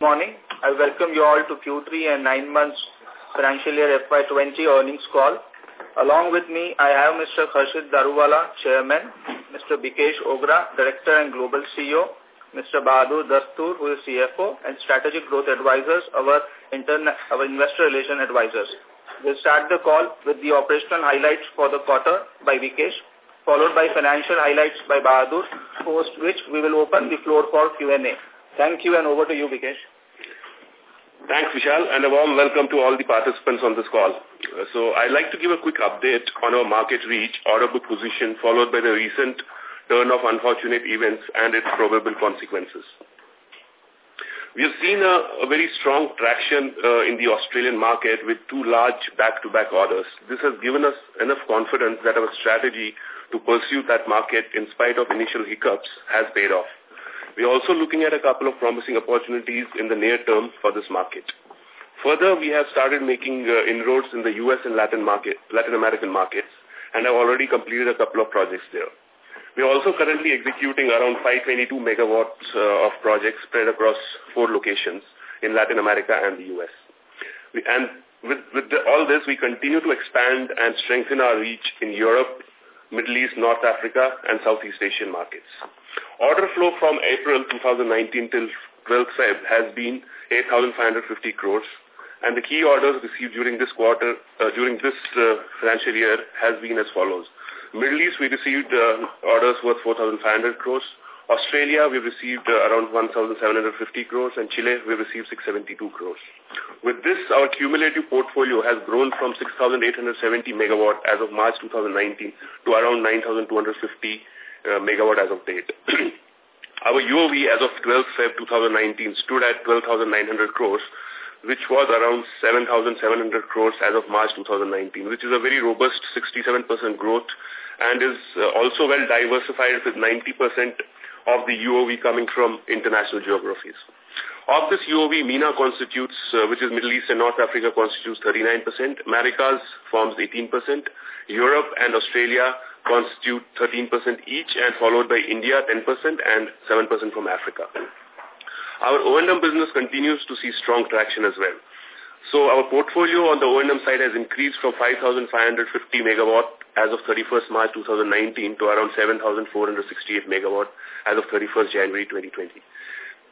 morning. I welcome you all to Q3 and 9 months financial year FY20 earnings call. Along with me, I have Mr. Khurshed Daruwalla, Chairman, Mr. Bikesh Ogra, Director and Global CEO, Mr. Bahadur Dastoor, who is CFO, and Strategic Growth Advisors, our, our Investor Relation Advisors. We'll start the call with the operational highlights for the quarter by Vikesh, followed by financial highlights by Bahadur, post which we will open the floor for Q&A. Thank you and over to you, Bikesh. Thanks, Vishal, and a warm welcome to all the participants on this call. So I'd like to give a quick update on our market reach, order book position, followed by the recent turn of unfortunate events and its probable consequences. We have seen a, a very strong traction uh, in the Australian market with two large back-to-back -back orders. This has given us enough confidence that our strategy to pursue that market in spite of initial hiccups has paid off. We are also looking at a couple of promising opportunities in the near term for this market. Further, we have started making uh, inroads in the U.S. and Latin market, Latin American markets, and have already completed a couple of projects there. We are also currently executing around 522 megawatts uh, of projects spread across four locations in Latin America and the U.S. We, and with, with the, all this, we continue to expand and strengthen our reach in Europe, Middle East, North Africa, and Southeast Asian markets. Order flow from April 2019 till 12th Feb has been 8,550 crores, and the key orders received during this quarter, uh, during this uh, financial year has been as follows. Middle East, we received uh, orders worth 4,500 crores. Australia, we received uh, around 1,750 crores, and Chile, we received 672 crores. With this, our cumulative portfolio has grown from 6,870 megawatt as of March 2019 to around 9,250 uh, megawatt as of date. our UOV as of 12 Feb 2019 stood at 12,900 crores, which was around 7,700 crores as of March 2019, which is a very robust 67% growth and is uh, also well diversified with 90% of the UOV coming from international geographies. Of this UOV, MENA constitutes, uh, which is Middle East and North Africa, constitutes 39%. Americas forms 18%. Europe and Australia constitute 13% each and followed by India 10% and 7% from Africa. Our O&M business continues to see strong traction as well. So our portfolio on the O&M side has increased from 5,550 megawatt as of 31st March 2019 to around 7,468 megawatt as of 31st January 2020.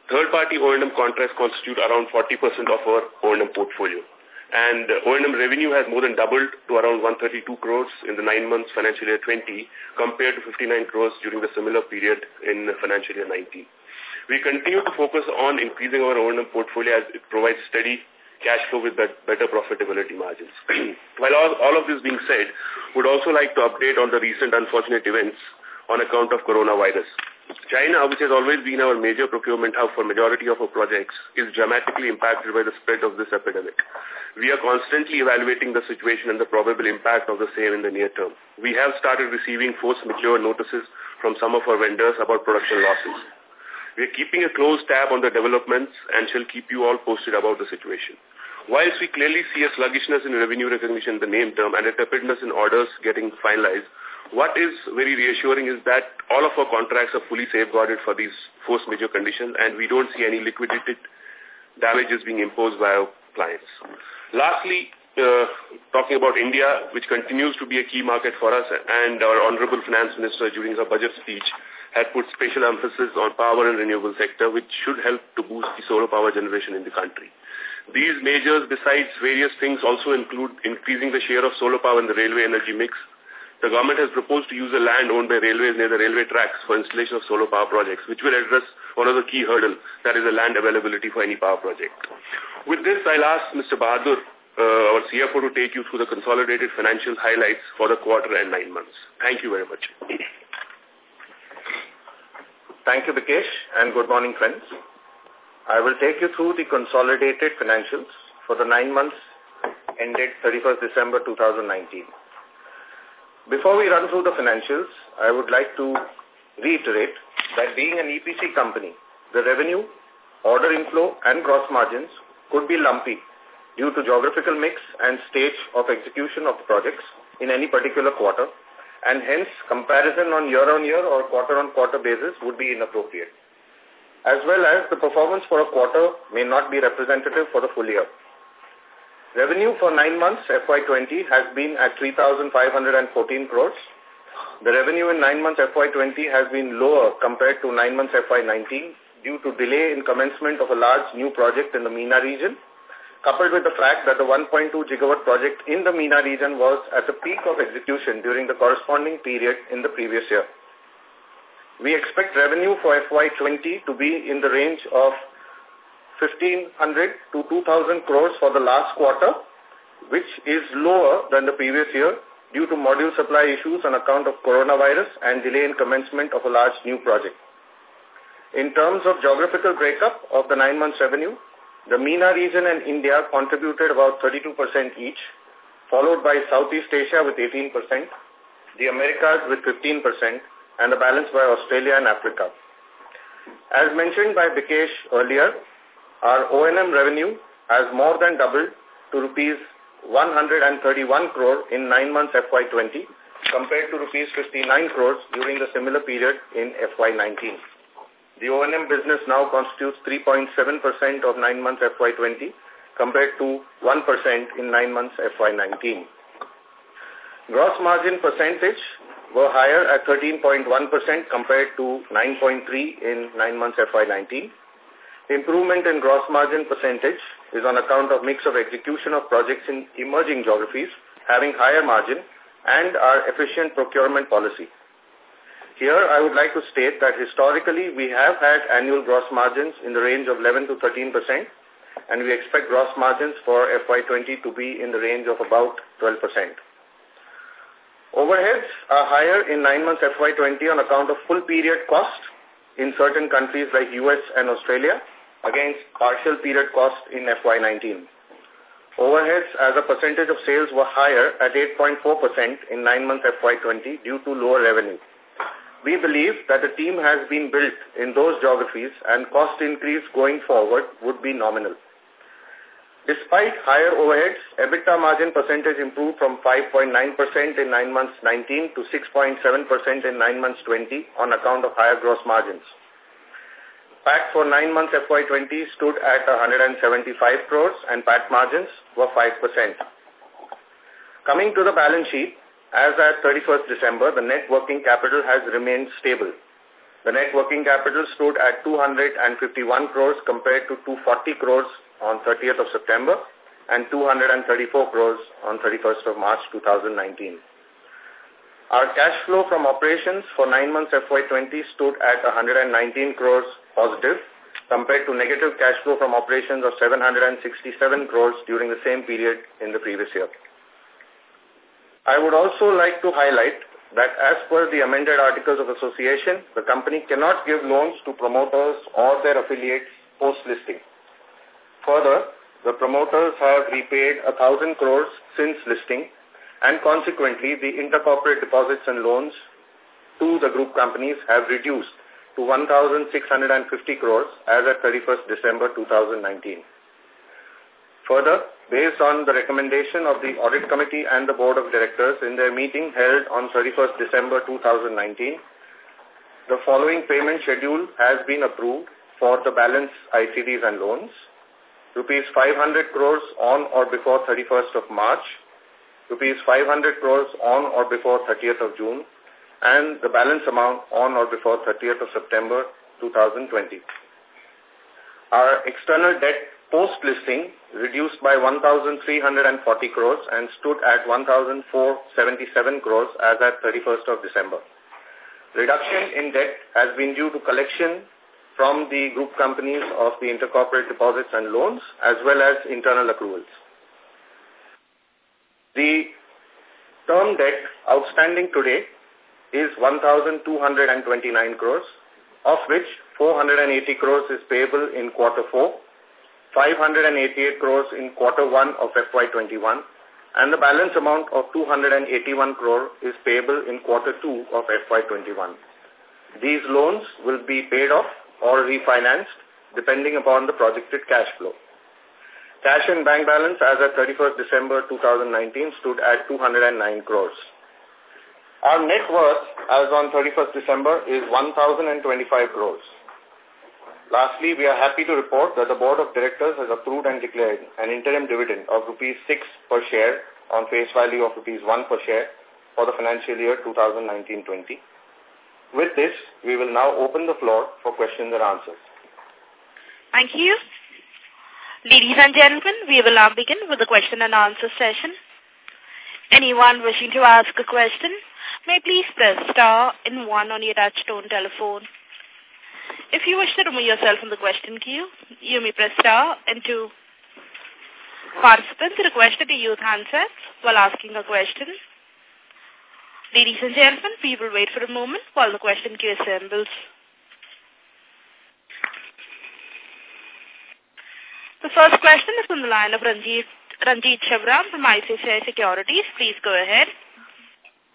Third-party O&M contracts constitute around 40% of our O&M portfolio. And uh, O&M revenue has more than doubled to around 132 crores in the nine months financial year 20 compared to 59 crores during the similar period in financial year 19. We continue to focus on increasing our O&M portfolio as it provides steady cash flow with better profitability margins. While all, all of this being said, would also like to update on the recent unfortunate events on account of coronavirus. China, which has always been our major procurement hub for majority of our projects, is dramatically impacted by the spread of this epidemic. We are constantly evaluating the situation and the probable impact of the same in the near term. We have started receiving force majeure notices from some of our vendors about production losses. We are keeping a close tab on the developments and shall keep you all posted about the situation. Whilst we clearly see a sluggishness in revenue recognition in the name term and a tepidness in orders getting finalized, what is very reassuring is that all of our contracts are fully safeguarded for these force majeure conditions and we don't see any liquidated damages being imposed by our clients. Lastly, uh, talking about India, which continues to be a key market for us, and our Honorable Finance Minister during her budget speech had put special emphasis on power and renewable sector, which should help to boost the solar power generation in the country. These measures, besides various things, also include increasing the share of solar power in the railway energy mix. The government has proposed to use the land owned by railways near the railway tracks for installation of solar power projects, which will address one of the key hurdles, that is the land availability for any power project. With this, I'll ask Mr. Bahadur, uh, our CFO, to take you through the consolidated financial highlights for the quarter and nine months. Thank you very much. Thank you, Bikesh, and good morning, friends. I will take you through the consolidated financials for the nine months ended 31st December 2019. Before we run through the financials, I would like to reiterate that being an EPC company, the revenue, order inflow and gross margins could be lumpy due to geographical mix and stage of execution of the projects in any particular quarter and hence comparison on year-on-year -year or quarter-on-quarter -quarter basis would be inappropriate. as well as the performance for a quarter may not be representative for the full year. Revenue for nine months FY20 has been at 3,514 crores. The revenue in nine months FY20 has been lower compared to nine months FY19 due to delay in commencement of a large new project in the MENA region, coupled with the fact that the 1.2 gigawatt project in the MENA region was at the peak of execution during the corresponding period in the previous year. We expect revenue for FY20 to be in the range of 1,500 to 2,000 crores for the last quarter, which is lower than the previous year due to module supply issues on account of coronavirus and delay in commencement of a large new project. In terms of geographical breakup of the nine months revenue, the MENA region and India contributed about 32% each, followed by Southeast Asia with 18%, the Americas with 15%, and the balance by Australia and Africa. As mentioned by Bikesh earlier, our O&M revenue has more than doubled to rupees 131 crore in nine months FY20 compared to rupees 59 crores during the similar period in FY19. The O&M business now constitutes 3.7% of nine months FY20 compared to 1% in nine months FY19. Gross margin percentage were higher at 13.1% compared to 9.3 in nine months FY19. Improvement in gross margin percentage is on account of mix of execution of projects in emerging geographies having higher margin and our efficient procurement policy. Here, I would like to state that historically we have had annual gross margins in the range of 11 to 13 percent, and we expect gross margins for FY20 to be in the range of about 12 percent. Overheads are higher in nine months FY20 on account of full period cost in certain countries like US and Australia against partial period cost in FY19. Overheads as a percentage of sales were higher at 8.4% in nine months FY20 due to lower revenue. We believe that the team has been built in those geographies and cost increase going forward would be nominal. Despite higher overheads, EBITDA margin percentage improved from 5.9% in 9 months 19 to 6.7% in 9 months 20 on account of higher gross margins. PAT for 9 months FY20 stood at 175 crores and PAT margins were 5%. Coming to the balance sheet, as at 31st December, the net working capital has remained stable. The net working capital stood at 251 crores compared to 240 crores on 30th of September and 234 crores on 31st of March 2019. Our cash flow from operations for 9 months FY20 stood at 119 crores positive compared to negative cash flow from operations of 767 crores during the same period in the previous year. I would also like to highlight that as per the amended Articles of Association, the company cannot give loans to promoters or their affiliates post-listing. Further, the promoters have repaid a thousand crores since listing and consequently the intercorporate deposits and loans to the group companies have reduced to 1,650 crores as at 31st December 2019. Further, based on the recommendation of the Audit Committee and the Board of Directors in their meeting held on 31st December 2019, the following payment schedule has been approved for the balance ICDs and loans. Rupees 500 crores on or before 31st of March rupees 500 crores on or before 30th of June, and the balance amount on or before 30th of September 2020. Our external debt post-listing reduced by 1,340 crores and stood at 1,477 crores as at 31st of December. Reduction in debt has been due to collection from the group companies of the intercorporate deposits and loans as well as internal accruals. The term debt outstanding today is 1,229 crores, of which 480 crores is payable in quarter 4, 588 crores in quarter 1 of FY21, and the balance amount of 281 crore is payable in quarter 2 of FY21. These loans will be paid off or refinanced depending upon the projected cash flow. Cash and bank balance as of 31st December 2019 stood at 209 crores. Our net worth as on 31st December is 1,025 crores. Lastly, we are happy to report that the Board of Directors has approved and declared an interim dividend of rupees 6 per share on face value of rupees 1 per share for the financial year 2019-20. With this, we will now open the floor for questions and answers. Thank you. Ladies and gentlemen, we will now begin with the question and answer session. Anyone wishing to ask a question may please press star and one on your touchtone telephone. If you wish to remove yourself from the question queue, you may press star and two. Participants requested to use handsets while asking a question. Ladies and gentlemen, we will wait for a moment while the question queue assembles. The first question is from the line of Ranjit, Ranjit Shabram from ICICI Securities. Please go ahead.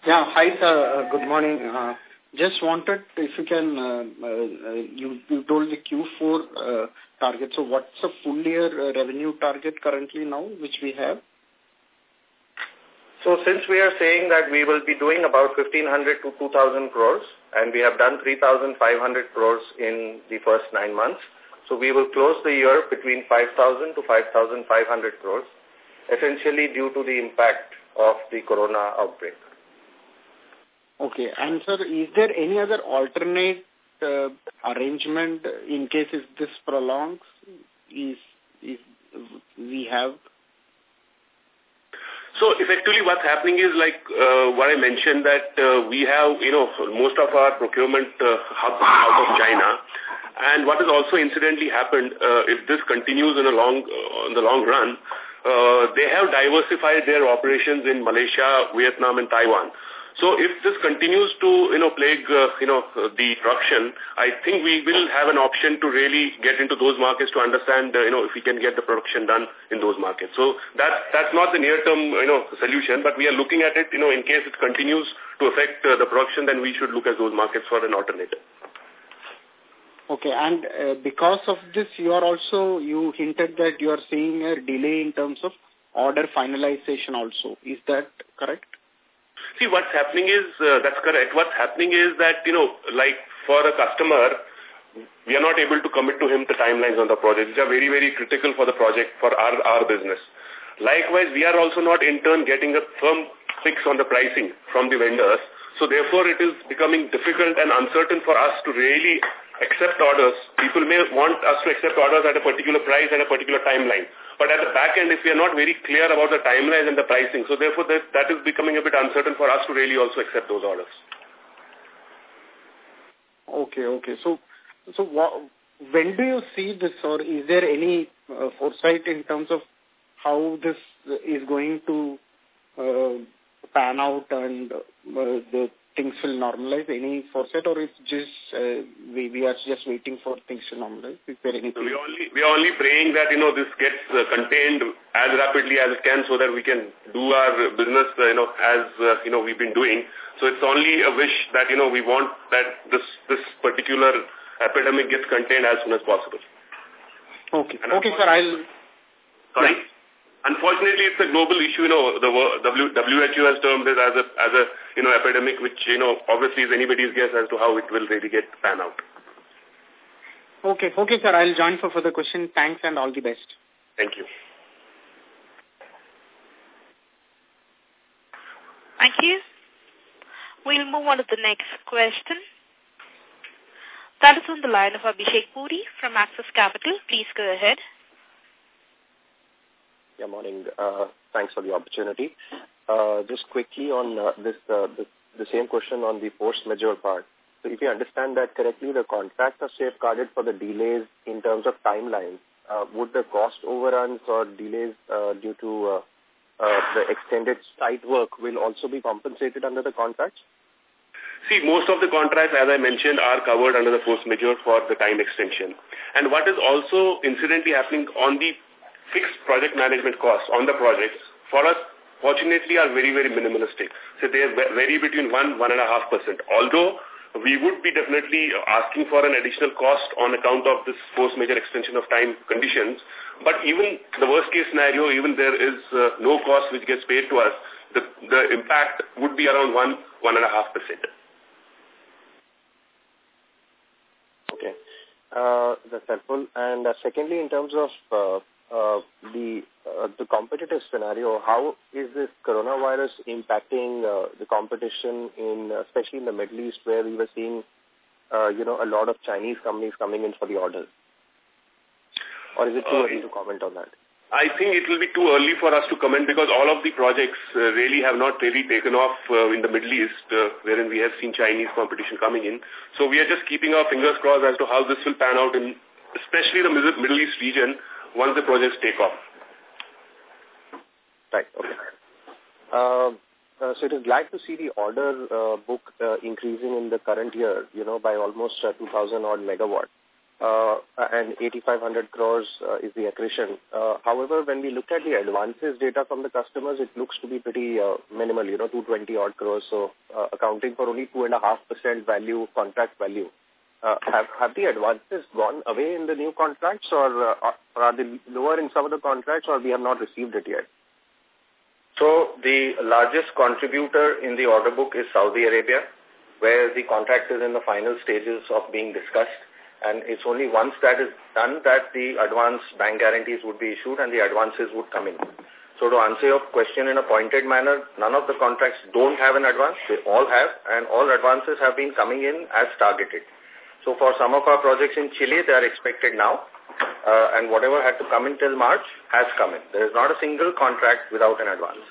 Yeah, hi sir. Uh, good morning. Uh, just wanted, if you can, uh, uh, you, you told the Q4 uh, target. So what's the full year uh, revenue target currently now, which we have? So since we are saying that we will be doing about 1500 to 2000 crores and we have done 3500 crores in the first nine months, so we will close the year between 5000 to 5500 crores, essentially due to the impact of the corona outbreak. Okay. And sir, is there any other alternate uh, arrangement in case if this prolongs? Is is we have? So effectively what's happening is like uh, what I mentioned that uh, we have, you know, most of our procurement uh, hub out of China. And what has also incidentally happened, uh, if this continues in a long, uh, in the long run, uh, they have diversified their operations in Malaysia, Vietnam, and Taiwan. So if this continues to, you know, plague, uh, you know, uh, the production, I think we will have an option to really get into those markets to understand, uh, you know, if we can get the production done in those markets. So that, that's not the near-term, you know, solution, but we are looking at it, you know, in case it continues to affect uh, the production, then we should look at those markets for an alternative. Okay, and uh, because of this, you are also, you hinted that you are seeing a delay in terms of order finalization also. Is that correct? See, what's happening is, uh, that's correct. What's happening is that, you know, like for a customer, we are not able to commit to him the timelines on the project, which are very, very critical for the project, for our, our business. Likewise, we are also not in turn getting a firm fix on the pricing from the vendors. So therefore, it is becoming difficult and uncertain for us to really accept orders. People may want us to accept orders at a particular price and a particular timeline. But at the back end, if we are not very clear about the timeline and the pricing, so therefore that, that is becoming a bit uncertain for us to really also accept those orders. Okay, okay. So, so when do you see this or is there any uh, foresight in terms of how this is going to uh, pan out and uh, the things will normalize? Any foresight or it's just uh, we, we are just waiting for things to normalize? Is there anything? we only, we are only praying that, you know, this gets uh, contained as rapidly as it can so that we can do our business, uh, you know, as, uh, you know, we've been doing. So it's only a wish that, you know, we want that this, this particular epidemic gets contained as soon as possible. Okay. And okay, sir. I'll... Sorry? Yeah. Unfortunately, it's a global issue. You know, the WHO has termed it as a as a you know epidemic, which you know obviously is anybody's guess as to how it will really get pan out. Okay, okay, sir. I'll join for further question. Thanks and all the best. Thank you. Thank you. We'll move on to the next question. That is on the line of Abhishek Puri from Axis Capital. Please go ahead. Yeah, morning. Uh, thanks for the opportunity. Uh, just quickly on uh, this, uh, the, the same question on the force majeure part. So if you understand that correctly, the contracts are safeguarded for the delays in terms of timelines. Uh, would the cost overruns or delays uh, due to uh, uh, the extended site work will also be compensated under the contracts? See, most of the contracts, as I mentioned, are covered under the force majeure for the time extension. And what is also incidentally happening on the fixed project management costs on the projects, for us, fortunately, are very, very minimalistic. So they vary between 1 1.5%. Although we would be definitely asking for an additional cost on account of this force majeure extension of time conditions. But even the worst case scenario, even there is uh, no cost which gets paid to us, the, the impact would be around 1 1.5%. Okay. Uh, that's helpful. And uh, secondly, in terms of uh, uh, the uh, the competitive scenario, how is this coronavirus impacting uh, the competition in, uh, especially in the Middle East, where we were seeing, uh, you know, a lot of Chinese companies coming in for the orders? Or is it too early to comment on that? I think it will be too early for us to comment because all of the projects uh, really have not really taken off uh, in the Middle East, uh, wherein we have seen Chinese competition coming in. So we are just keeping our fingers crossed as to how this will pan out in especially the Middle East region once the projects take off. Right, okay. Uh, uh, so it is glad to see the order uh, book uh, increasing in the current year, you know, by almost uh, 2,000 odd megawatt uh, and 8,500 crores uh, is the accretion. However, when we look at the advances data from the customers, it looks to be pretty minimal, you know, 220 odd crores, so accounting for only 2.5% value, contract value. Uh, have, have the advances gone away in the new contracts or, uh, or are they lower in some of the contracts or we have not received it yet? So the largest contributor in the order book is Saudi Arabia, where the contract is in the final stages of being discussed and it's only once that is done that the advance bank guarantees would be issued and the advances would come in. So to answer your question in a pointed manner, none of the contracts don't have an advance. They all have, and all advances have been coming in as targeted. So for some of our projects in Chile, they are expected now, uh, and whatever had to come in till March has come in. There is not a single contract without an advance.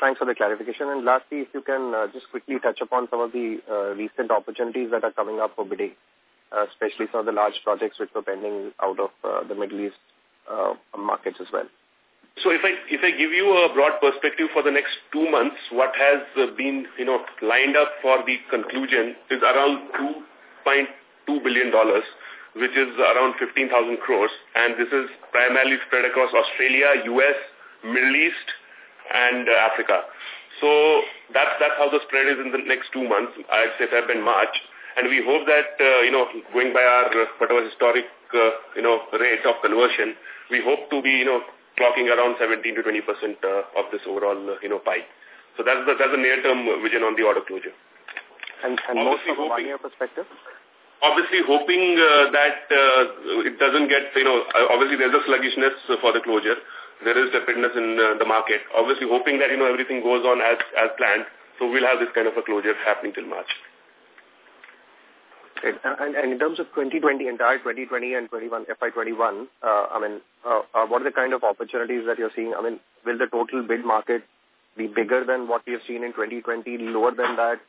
Thanks for the clarification. And lastly, if you can uh, just quickly touch upon some of the uh, recent opportunities that are coming up for bidding, uh, especially some of the large projects which were pending out of uh, the Middle East uh, markets as well. So if I if I give you a broad perspective for the next two months, what has uh, been you know lined up for the conclusion is around 2.2 billion dollars, which is around 15,000 crores, and this is primarily spread across Australia, U.S., Middle East, and uh, Africa. So that's that's how the spread is in the next two months, I'd say Feb and March. And we hope that, uh, you know, going by our whatever historic, uh, you know, rate of conversion, we hope to be, you know, clocking around 17 to 20 percent uh, of this overall, uh, you know, pie. So that's the, that's the near-term vision on the order closure. And, and most from a one-year perspective? Obviously hoping uh, that uh, it doesn't get, you know, obviously there's a sluggishness for the closure there is tepidness in uh, the market. Obviously hoping that, you know, everything goes on as, as planned. So we'll have this kind of a closure happening till March. And, and in terms of 2020, entire 2020 and 21, FY21, uh, I mean, uh, uh, what are the kind of opportunities that you're seeing? I mean, will the total bid market be bigger than what we have seen in 2020, lower than that?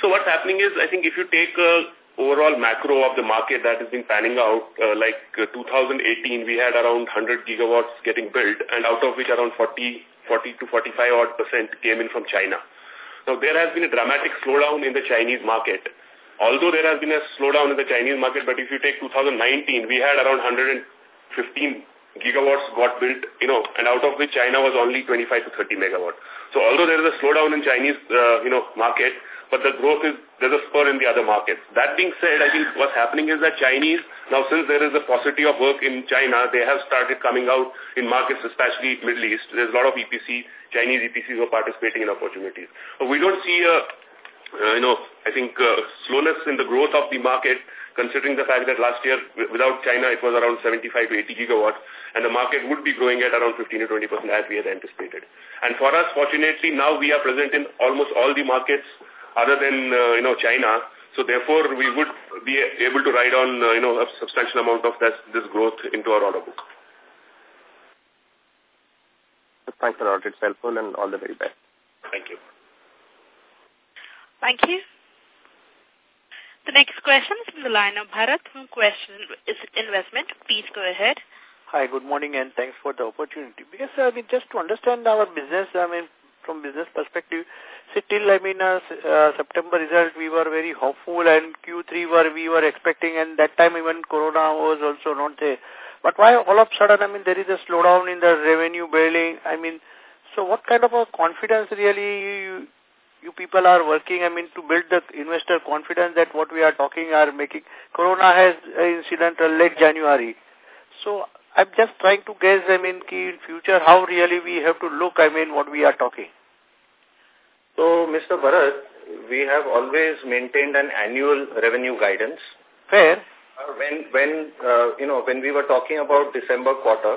So what's happening is, I think if you take a overall macro of the market that has been panning out, uh, like uh, 2018, we had around 100 gigawatts getting built, and out of which around 40, 40 to 45 odd percent came in from China. There has been a dramatic slowdown in the Chinese market. Although there has been a slowdown in the Chinese market, but if you take 2019, we had around 115 gigawatts got built, you know, and out of which China was only 25 to 30 megawatt. So although there is a slowdown in Chinese, uh, you know, market, but the growth is, there's a spur in the other markets. That being said, I think what's happening is that Chinese, now since there is a paucity of work in China, they have started coming out in markets, especially Middle East. There's a lot of EPC, Chinese EPCs who are participating in opportunities. But we don't see a, uh, you know, I think uh, slowness in the growth of the market considering the fact that last year, without China, it was around 75 to 80 gigawatts, and the market would be growing at around 15 to 20 percent as we had anticipated. And for us, fortunately, now we are present in almost all the markets other than, uh, you know, China. So therefore, we would be able to ride on, uh, you know, a substantial amount of this, this growth into our order book. Thanks a lot. It's helpful and all the very best. Thank you. Thank you. The next question is from the line of Bharat from Question is Investment. Please go ahead. Hi, good morning and thanks for the opportunity. Because, I mean, just to understand our business, I mean, from business perspective, see, till, I mean, uh, uh, September result, we were very hopeful and Q3 were, we were expecting and that time even Corona was also not there. But why all of a sudden, I mean, there is a slowdown in the revenue building, I mean, so what kind of a confidence really you, you people are working, I mean, to build the investor confidence that what we are talking are making. Corona has incident late January. So I'm just trying to guess, I mean, in future, how really we have to look, I mean, what we are talking. So, Mr. Bharat, we have always maintained an annual revenue guidance. Fair. Uh, when, when uh, you know, when we were talking about December quarter,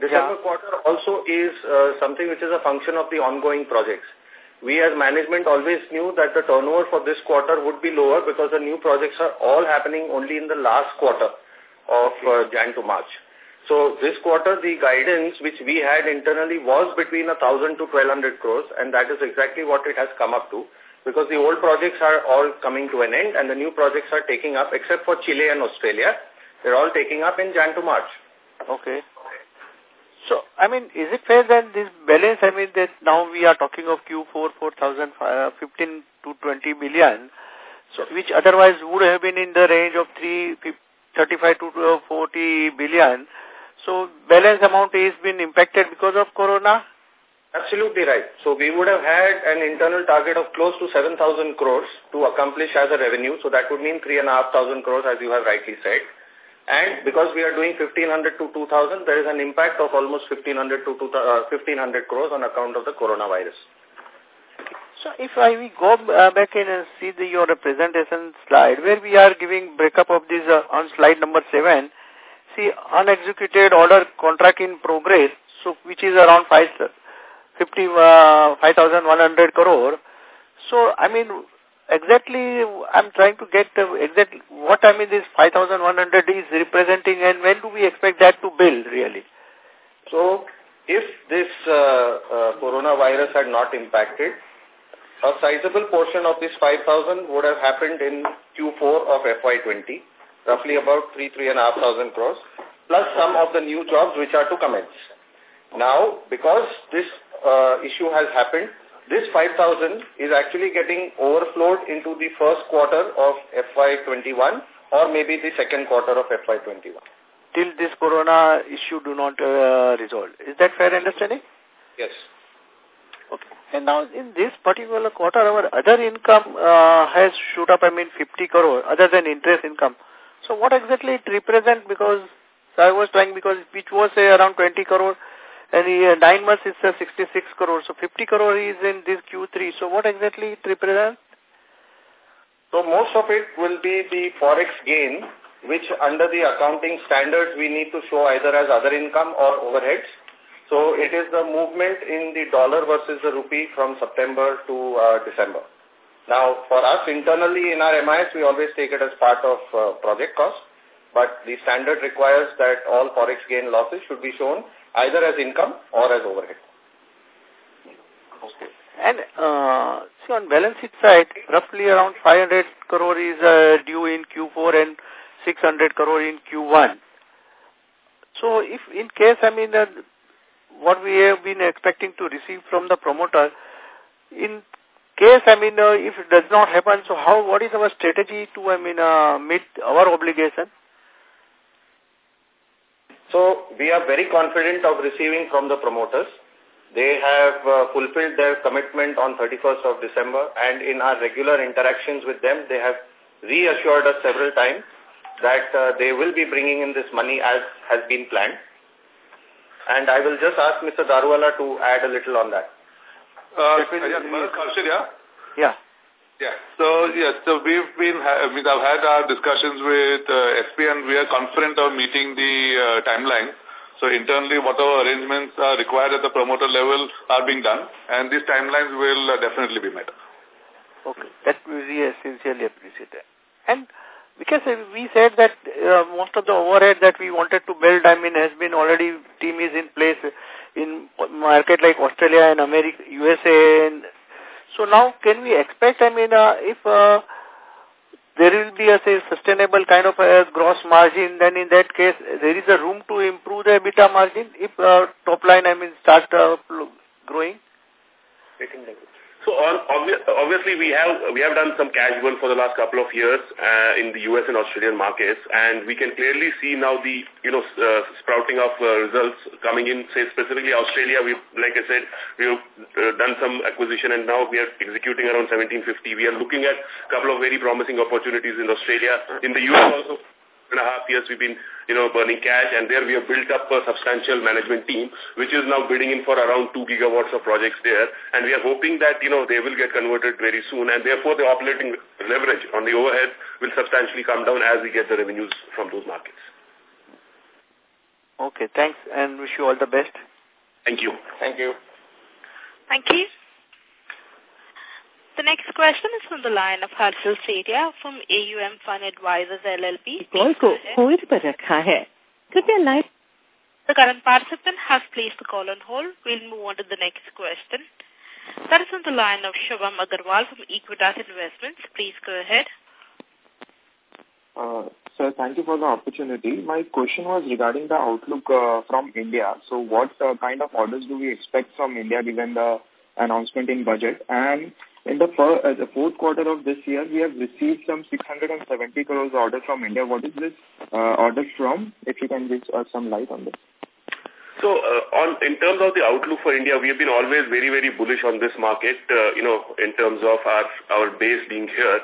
December yeah. quarter also is uh, something which is a function of the ongoing projects. We as management always knew that the turnover for this quarter would be lower because the new projects are all happening only in the last quarter of uh, Jan to March. So this quarter, the guidance which we had internally was between 1,000 to 1,200 crores, and that is exactly what it has come up to, because the old projects are all coming to an end, and the new projects are taking up, except for Chile and Australia. They're all taking up in Jan to March. Okay. So, I mean, is it fair that this balance, I mean, that now we are talking of Q4 4,015 uh, to 20 billion, so which otherwise would have been in the range of 3, 35 to uh, 40 billion. So, balance amount is been impacted because of Corona? Absolutely right. So, we would have had an internal target of close to 7,000 crores to accomplish as a revenue. So, that would mean 3,500 crores, as you have rightly said. And because we are doing 1500 to 2000, there is an impact of almost 1500 to 1500 uh, crores on account of the coronavirus. So if I we go uh, back in and see the, your presentation slide where we are giving breakup of this uh, on slide number 7, see unexecuted order contract in progress, so which is around 5, 50, uh, 5,100 crore. So, I mean, exactly I'm trying to get uh, exactly what I mean this 5,100 is representing and when do we expect that to build really? So if this uh, uh, coronavirus had not impacted, a sizable portion of this 5,000 would have happened in Q4 of FY20, roughly about 3, 3,500 crores, plus some of the new jobs which are to commence. Now, because this uh, issue has happened, this 5,000 is actually getting overflowed into the first quarter of FY21 or maybe the second quarter of FY21. Till this corona issue do not uh, resolve. Is that fair understanding? Yes. Okay. And now in this particular quarter, our other income uh, has shoot up, I mean, 50 crore, other than interest income. So what exactly it represents? Because I was trying, because which was say around 20 crore, and the uh, nine months it's uh, 66 crore. So 50 crore is in this Q3. So what exactly it represents? So most of it will be the forex gain, which under the accounting standards we need to show either as other income or overheads. So it is the movement in the dollar versus the rupee from September to uh, December. Now, for us internally in our MIS, we always take it as part of uh, project cost, but the standard requires that all forex gain losses should be shown either as income or as overhead. Okay. And uh, see on balance sheet side, roughly around 500 crore is uh, due in Q4 and 600 crore in Q1. So if in case, I mean, uh, what we have been expecting to receive from the promoter, in case, I mean, uh, if it does not happen, so how, what is our strategy to, I mean, uh, meet our obligation? So we are very confident of receiving from the promoters. They have uh, fulfilled their commitment on 31st of December and in our regular interactions with them, they have reassured us several times that uh, they will be bringing in this money as has been planned. And I will just ask Mr. Daruwalla to add a little on that. Uh, yeah, yeah. Yeah. So, yes, so we've been, I mean, I've had our discussions with uh, SP and we are confident of meeting the uh, timeline. So internally, whatever arrangements are required at the promoter level are being done and these timelines will uh, definitely be met. Okay. That we really sincerely appreciate that. And because we said that uh, most of the overhead that we wanted to build, I mean, has been already, team is in place in market like Australia and America, USA and so now can we expect, I mean, uh, if uh, there will be a say, sustainable kind of a gross margin, then in that case there is a room to improve the EBITDA margin if uh, top line, I mean, start uh, growing? So on, obviously we have we have done some cash burn for the last couple of years uh, in the US and Australian markets, and we can clearly see now the you know uh, sprouting of uh, results coming in. Say specifically Australia, we like I said we've uh, done some acquisition, and now we are executing around 1750. We are looking at a couple of very promising opportunities in Australia, in the US also. And a half years we've been, you know, burning cash and there we have built up a substantial management team which is now bidding in for around 2 gigawatts of projects there and we are hoping that, you know, they will get converted very soon and therefore the operating leverage on the overhead will substantially come down as we get the revenues from those markets. Okay, thanks and wish you all the best. Thank you. Thank you. Thank you. The next question is from the line of Harshil Sedia from AUM Fund Advisors LLP. The current participant has placed the call on hold. We'll move on to the next question. That is on the line of Shubham Agarwal from Equitas Investments. Please go ahead. Uh, sir, thank you for the opportunity. My question was regarding the outlook uh, from India. So what uh, kind of orders do we expect from India given the announcement in budget? And in the, uh, the fourth quarter of this year, we have received some 670 crores order from India. What is this uh, order from? If you can give us some light on this. So, uh, on in terms of the outlook for India, we have been always very, very bullish on this market, uh, you know, in terms of our, our base being here.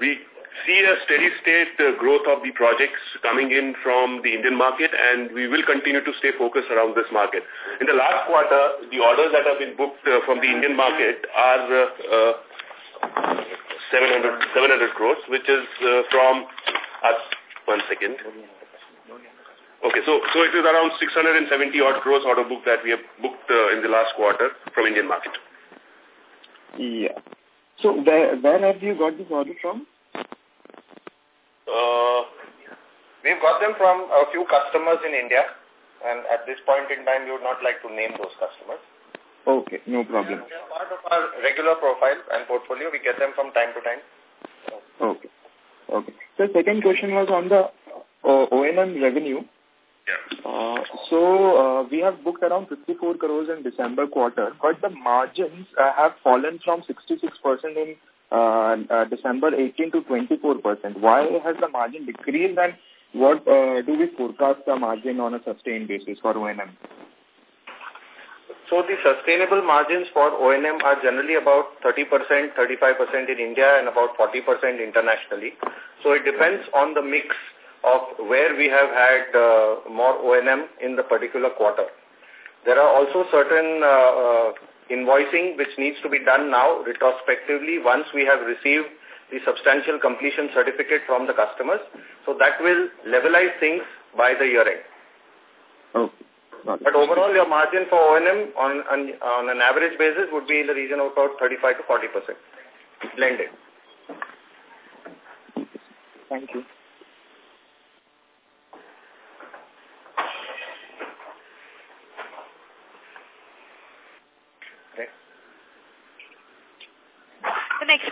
We see a steady state uh, growth of the projects coming in from the Indian market and we will continue to stay focused around this market. In the last quarter, the orders that have been booked uh, from the Indian market are uh, uh, 700, 700 crores, which is uh, from us. One second. Okay, so so it is around 670 odd crores order book that we have booked uh, in the last quarter from Indian market. Yeah. So where where have you got this order from? Uh, we've got them from a few customers in India, and at this point in time, we would not like to name those customers. Okay, no problem. They're part of our regular profile and portfolio. We get them from time to time. Okay. Okay. So second question was on the uh, O&M revenue. Yeah. Uh, so uh, we have booked around 54 crores in December quarter, but the margins uh, have fallen from 66% in December 18 to 24%. Why has the margin decreased and what uh, do we forecast the margin on a sustained basis for O&M? So the sustainable margins for O&M are generally about 30%, 35% in India and about 40% internationally. So it depends on the mix of where we have had uh, more O&M in the particular quarter. There are also certain uh, uh, invoicing which needs to be done now retrospectively once we have received the substantial completion certificate from the customers. So that will levelize things by the year end. Oh, okay. But overall, your margin for O&M on, on, on an average basis would be in the region of about 35 to 40 percent blended. Thank you.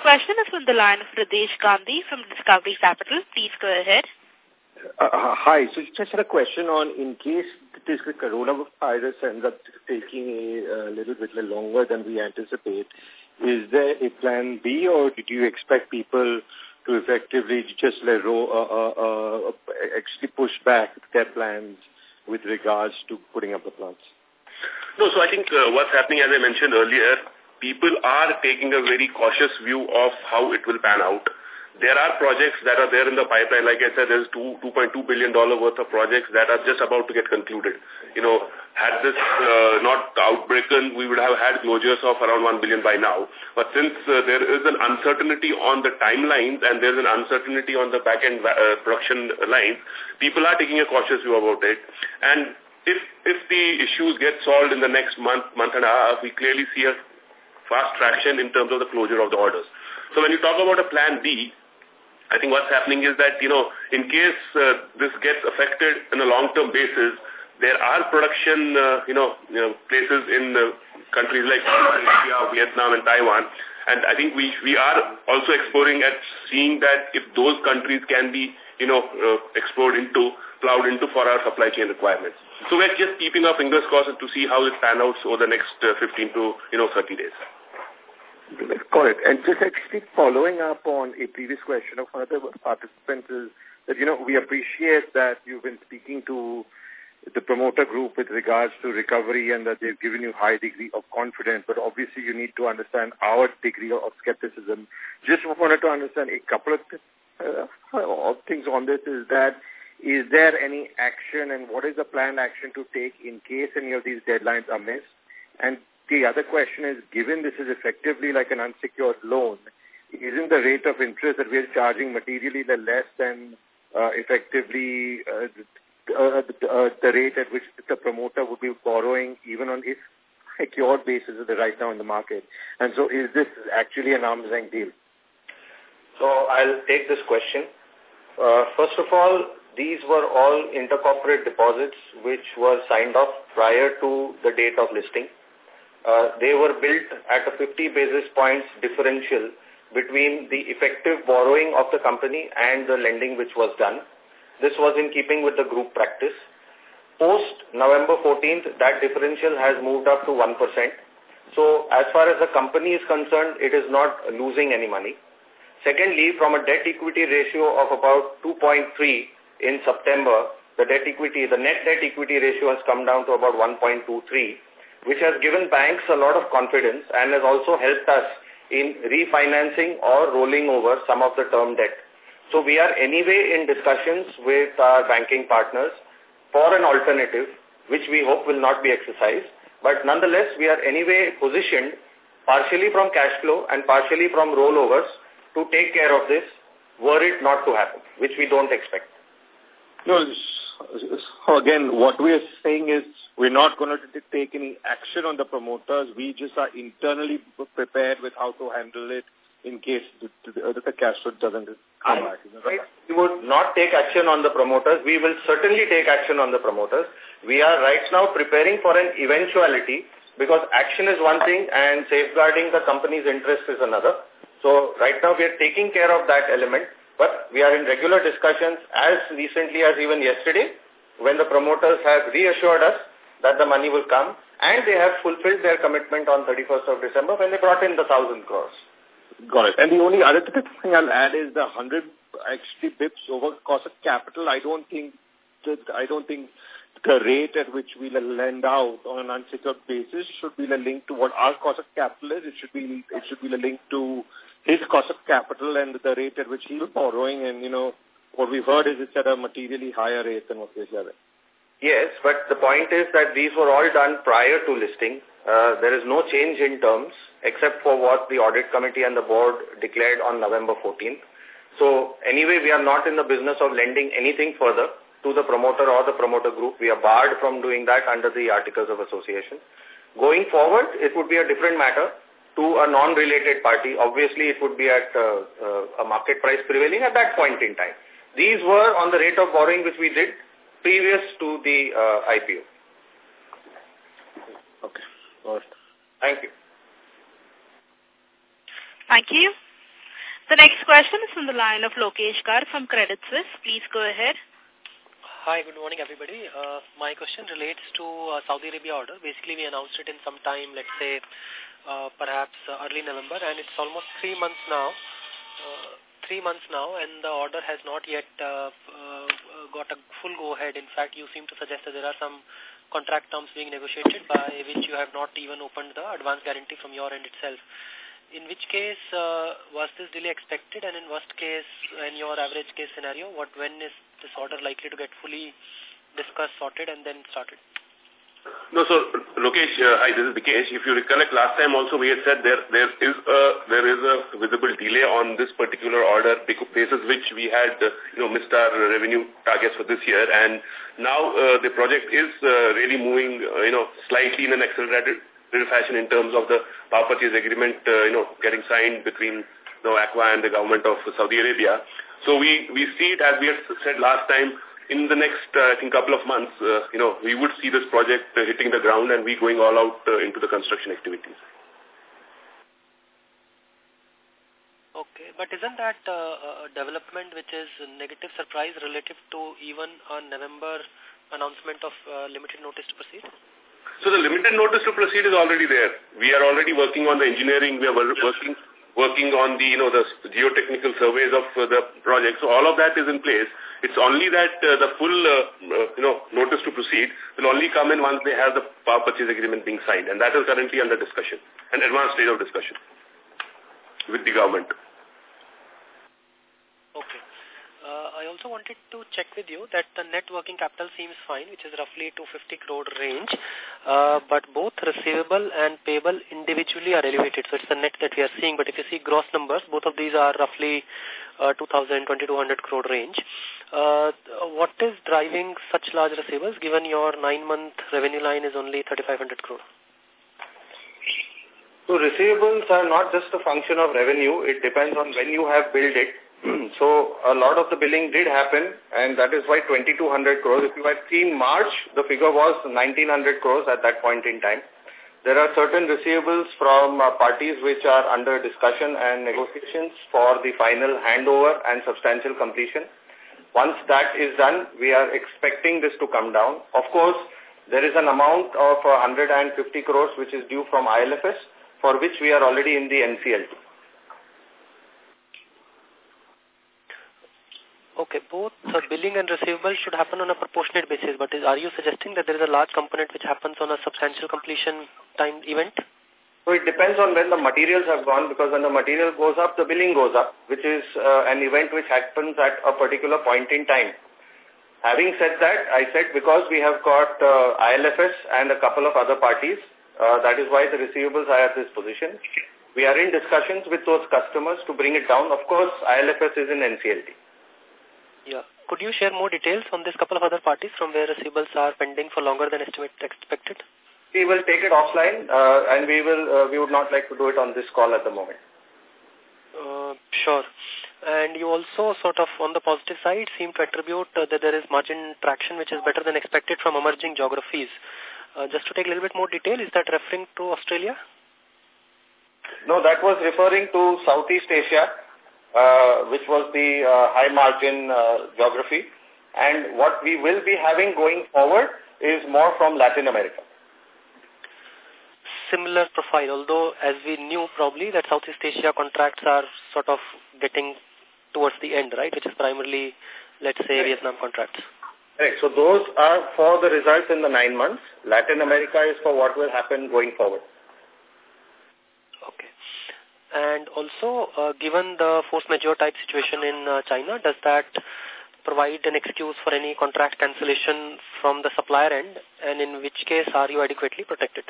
The next question is from the line of Radesh Gandhi from Discovery Capital. Please go ahead. Uh, hi. So just had a question on in case this coronavirus ends up taking a, a little bit longer than we anticipate, is there a plan B or do you expect people to effectively just let row, uh, uh, uh, actually push back their plans with regards to putting up the plants? No, so I think uh, what's happening, as I mentioned earlier, people are taking a very cautious view of how it will pan out. There are projects that are there in the pipeline. Like I said, there's two, $2.2 billion worth of projects that are just about to get concluded. You know, had this uh, not outbreaken, we would have had closures of around 1 billion by now. But since uh, there is an uncertainty on the timelines and there's an uncertainty on the back-end uh, production lines, people are taking a cautious view about it. And if, if the issues get solved in the next month, month and a half, we clearly see a fast traction in terms of the closure of the orders. So when you talk about a plan B, I think what's happening is that, you know, in case uh, this gets affected on a long-term basis, there are production, uh, you, know, you know, places in uh, countries like India, Vietnam, and Taiwan. And I think we we are also exploring at seeing that if those countries can be, you know, uh, explored into, plowed into for our supply chain requirements. So we're just keeping our fingers crossed to see how it pan out over the next uh, 15 to, you know, 30 days. It. And just actually following up on a previous question of one of the participants is that, you know, we appreciate that you've been speaking to the promoter group with regards to recovery and that they've given you high degree of confidence, but obviously you need to understand our degree of skepticism. Just wanted to understand a couple of, uh, of things on this is that is there any action and what is the planned action to take in case any of these deadlines are missed? And the other question is, given this is effectively like an unsecured loan, isn't the rate of interest that we are charging materially the less than uh, effectively uh, uh, uh, the rate at which the promoter would be borrowing even on its secured basis the right now in the market? And so is this actually an arm's length deal? So I'll take this question. Uh, first of all, these were all intercorporate deposits which were signed off prior to the date of listing. Uh, they were built at a 50 basis points differential between the effective borrowing of the company and the lending which was done. This was in keeping with the group practice. Post November 14th, that differential has moved up to 1%. So as far as the company is concerned, it is not losing any money. Secondly, from a debt equity ratio of about 2.3 in September, the debt equity, the net debt equity ratio has come down to about 1.23, which has given banks a lot of confidence and has also helped us in refinancing or rolling over some of the term debt. So we are anyway in discussions with our banking partners for an alternative, which we hope will not be exercised. But nonetheless, we are anyway positioned partially from cash flow and partially from rollovers to take care of this were it not to happen, which we don't expect. No, so again, what we are saying is we're not going to take any action on the promoters. We just are internally prepared with how to handle it in case the, the, the cash flow doesn't come back. We would not take action on the promoters. We will certainly take action on the promoters. We are right now preparing for an eventuality because action is one thing and safeguarding the company's interest is another. So right now we are taking care of that element. But we are in regular discussions as recently as even yesterday when the promoters have reassured us that the money will come and they have fulfilled their commitment on 31st of December when they brought in the 1,000 crores. Got it. And the only other thing I'll add is the 100 actually bips over cost of capital. I don't think that, I don't think the rate at which we lend out on an unsecured basis should be linked to what our cost of capital is. It should be it should be linked to his cost of capital and the rate at which he's borrowing. And, you know, what we've heard is it's at a materially higher rate than what we're having. Yes, but the point is that these were all done prior to listing. Uh, there is no change in terms except for what the audit committee and the board declared on November 14th. So anyway, we are not in the business of lending anything further to the promoter or the promoter group. We are barred from doing that under the Articles of Association. Going forward, it would be a different matter to a non-related party, obviously it would be at uh, uh, a market price prevailing at that point in time. These were on the rate of borrowing which we did previous to the uh, IPO. Okay. All right. Thank you. Thank you. The next question is from the line of Lokesh Garg from Credit Suisse. Please go ahead. Hi, good morning, everybody. Uh, my question relates to uh, Saudi Arabia order. Basically, we announced it in some time, let's say uh, perhaps early November, and it's almost three months now. Uh, three months now, and the order has not yet uh, uh, got a full go-ahead. In fact, you seem to suggest that there are some contract terms being negotiated by which you have not even opened the advance guarantee from your end itself. In which case was this delay expected, and in worst case, in your average case scenario, what when is this order likely to get fully discussed, sorted, and then started? No, so Lokesh, uh, hi, this is Bikesh. If you recollect, last time also we had said there there is a there is a visible delay on this particular order basis which we had uh, you know missed our revenue targets for this year, and now uh, the project is uh, really moving uh, you know slightly in an accelerated fashion in terms of the power purchase agreement uh, you know getting signed between you know, ACWA and the government of Saudi Arabia. So we we see it as we had said last time in the next, uh, I think, couple of months, uh, you know, we would see this project uh, hitting the ground and we going all out uh, into the construction activities. Okay, but isn't that uh, a development which is a negative surprise relative to even a November announcement of uh, limited notice to proceed? So the limited notice to proceed is already there. We are already working on the engineering. We are working working on the, you know, the geotechnical surveys of uh, the project. So all of that is in place. It's only that uh, the full, uh, uh, you know, notice to proceed will only come in once they have the power purchase agreement being signed. And that is currently under discussion, an advanced stage of discussion with the government. Okay. I also wanted to check with you that the net working capital seems fine, which is roughly 250 crore range, uh, but both receivable and payable individually are elevated. So it's the net that we are seeing, but if you see gross numbers, both of these are roughly uh, 2,000, 2,200 crore range. Uh, what is driving such large receivables given your nine-month revenue line is only 3,500 crore? So receivables are not just a function of revenue. It depends on when you have billed it. so a lot of the billing did happen and that is why 2200 crores. If you had seen March, the figure was 1900 crores at that point in time. There are certain receivables from uh, parties which are under discussion and negotiations for the final handover and substantial completion. Once that is done, we are expecting this to come down. Of course, there is an amount of uh, 150 crores which is due from IL&FS for which we are already in the NCLT. Okay, both uh, billing and receivables should happen on a proportionate basis, but is, are you suggesting that there is a large component which happens on a substantial completion time event? So it depends on when the materials have gone because when the material goes up, the billing goes up, which is uh, an event which happens at a particular point in time. Having said that, I said because we have got uh, IL&FS and a couple of other parties, uh, that is why the receivables are at this position. We are in discussions with those customers to bring it down. Of course, IL&FS is in NCLT. Yeah. Could you share more details on this couple of other parties from where receivables are pending for longer than estimate expected? We will take it offline uh, and we will uh, we would not like to do it on this call at the moment. Uh, sure. And you also sort of on the positive side seem to attribute uh, that there is margin traction which is better than expected from emerging geographies. Uh, just to take a little bit more detail, is that referring to Australia? No, that was referring to Southeast Asia, uh, which was the uh, high margin uh, geography. And what we will be having going forward is more from Latin America. Similar profile, although as we knew probably that Southeast Asia contracts are sort of getting towards the end, right, which is primarily, let's say, Vietnam contracts. Right. So those are for the results in the nine months. Latin America is for what will happen going forward. And also, uh, given the force majeure type situation in uh, China, does that provide an excuse for any contract cancellation from the supplier end? And in which case are you adequately protected?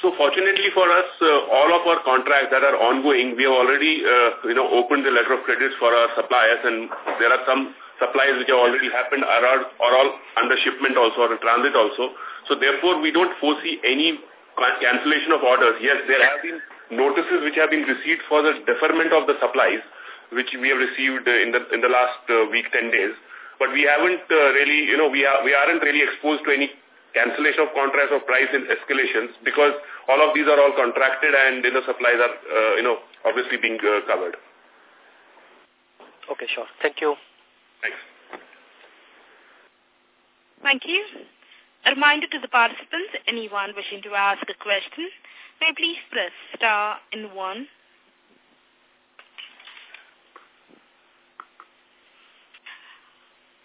So fortunately for us, uh, all of our contracts that are ongoing, we have already, uh, you know, opened the letter of credits for our suppliers and there are some supplies which have already happened are, are, all under shipment also or transit also. So therefore, we don't foresee any cancellation of orders. Yes, there have been notices which have been received for the deferment of the supplies, which we have received in the in the last uh, week, 10 days. But we haven't uh, really, you know, we, are, we aren't really exposed to any cancellation of contracts or price escalations because all of these are all contracted and, you know, supplies are, uh, you know, obviously being uh, covered. Okay, sure. Thank you. Thanks. Thank you. A reminder to the participants, anyone wishing to ask a question, may please press star and one.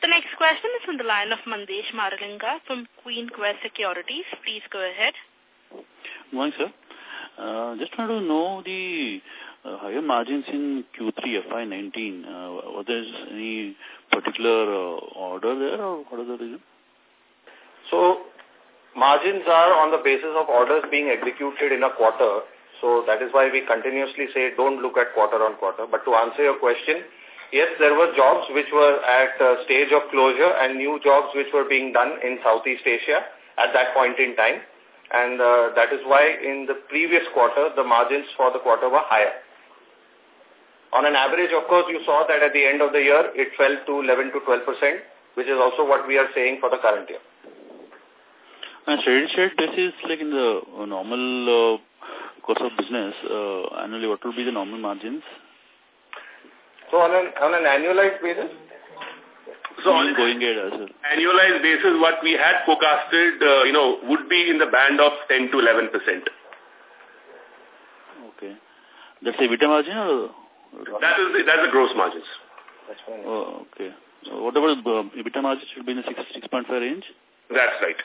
The next question is from the line of Mandesh Maralinga from Queen Quest Securities. Please go ahead. Morning, sir. Uh, just want to know the uh, higher margins in Q3 FY19. Uh, was there any particular uh, order there or what is the reason? So margins are on the basis of orders being executed in a quarter. So that is why we continuously say don't look at quarter on quarter. But to answer your question, yes, there were jobs which were at a stage of closure and new jobs which were being done in Southeast Asia at that point in time. And uh, that is why in the previous quarter, the margins for the quarter were higher. On an average, of course, you saw that at the end of the year, it fell to 11 to 12%, which is also what we are saying for the current year. And steady state basis, like in the normal uh, course of business, uh, annually, what will be the normal margins? So on an, on an annualized basis? So on going ahead as well. annualized basis, what we had forecasted, uh, you know, would be in the band of 10 to 11%. Okay. That's the EBITDA margin or? That is the, that's the gross margins. That's fine. Oh, okay. So whatever uh, EBITDA margin should be in the 6, 6.5 range? That's right.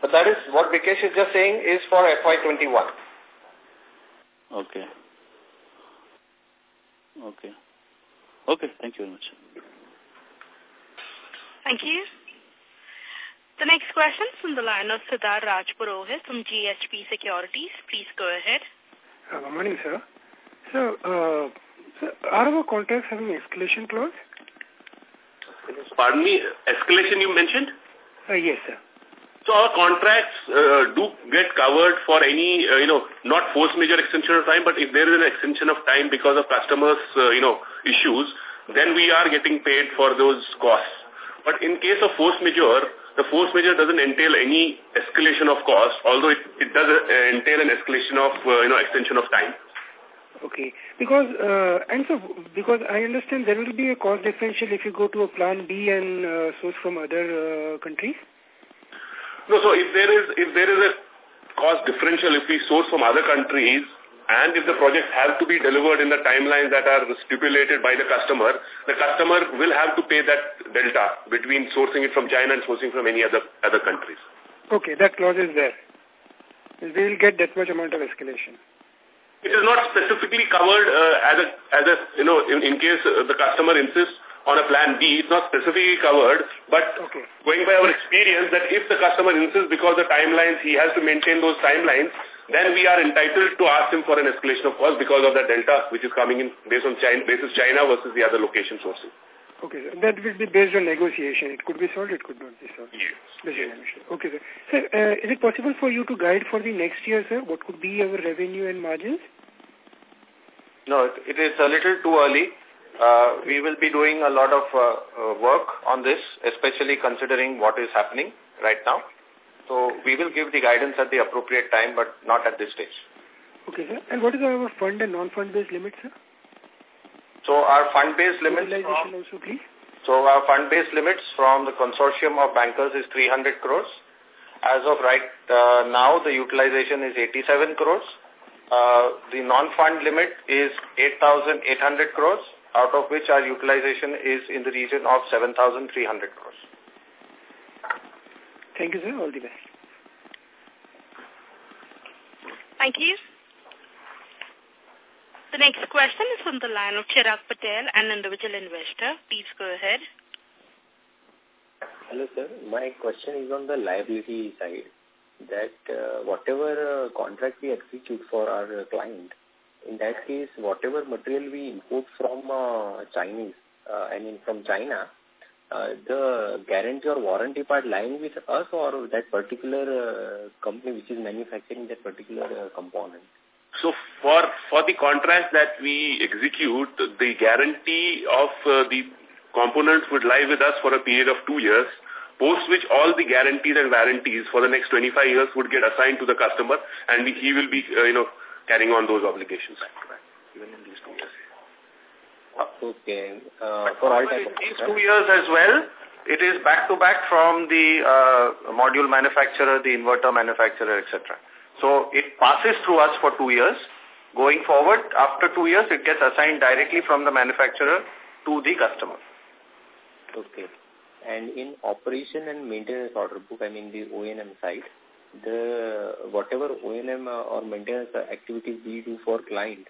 But that is what Bikesh is just saying is for FY21. Okay. Okay. Okay, thank you very much. Thank you. The next question is from the line of Siddhar Rajpurohit from GHP Securities. Please go ahead. Uh, good morning, sir. So, uh, so are our contracts having escalation clause? Pardon me, escalation you mentioned? Uh, yes, sir. So our contracts uh, do get covered for any, uh, you know, not force majeure extension of time, but if there is an extension of time because of customers, uh, you know, issues, then we are getting paid for those costs. But in case of force majeure, the force majeure doesn't entail any escalation of cost, although it, it does uh, entail an escalation of, uh, you know, extension of time. Okay. Because, uh, and so, because I understand there will be a cost differential if you go to a plan B and uh, source from other countries? No, so if there is if there is a cost differential if we source from other countries and if the projects have to be delivered in the timelines that are stipulated by the customer, the customer will have to pay that delta between sourcing it from China and sourcing from any other other countries. Okay, that clause is there. We will get that much amount of escalation. It is not specifically covered uh, as a as a you know in, in case uh, the customer insists on a plan B. It's not specifically covered, but okay. going by our experience that if the customer insists because the timelines, he has to maintain those timelines, then we are entitled to ask him for an escalation of cost because of that delta which is coming in based on China, basis China versus the other location sourcing. Okay, sir. That will be based on negotiation. It could be solved, it could not be solved. Yes. yes. Okay, sir. Sir, uh, is it possible for you to guide for the next year, sir? What could be our revenue and margins? No, it, it is a little too early. Uh, we will be doing a lot of uh, uh, work on this, especially considering what is happening right now. So we will give the guidance at the appropriate time, but not at this stage. Okay, sir. And what is our fund and non-fund based limit, sir? So our fund-based limits from, also, please. So our fund-based limits from the consortium of bankers is 300 crores. As of right uh, now, the utilization is 87 crores. Uh, the non-fund limit is 8,800 crores out of which our utilization is in the region of 7,300 crores. Thank you, sir. All the best. Thank you. The next question is from the line of Chirag Patel, an individual investor. Please go ahead. Hello, sir. My question is on the liability side. That uh, whatever uh, contract we execute for our uh, client, in that case, whatever material we import from uh, Chinese, uh, I mean from China, uh, the guarantee or warranty part lying with us or that particular uh, company which is manufacturing that particular uh, component? So for for the contract that we execute, the guarantee of uh, the components would lie with us for a period of two years, post which all the guarantees and warranties for the next 25 years would get assigned to the customer and he will be, uh, you know, carrying on those obligations. Even in these two years. Okay. Uh, for all type these two years as well, it is back-to-back -back from the uh, module manufacturer, the inverter manufacturer, etc. So it passes through us for two years. Going forward, after two years, it gets assigned directly from the manufacturer to the customer. Okay. And in operation and maintenance order book, I mean the O&M side, the whatever O&M uh, or maintenance activities we do for client,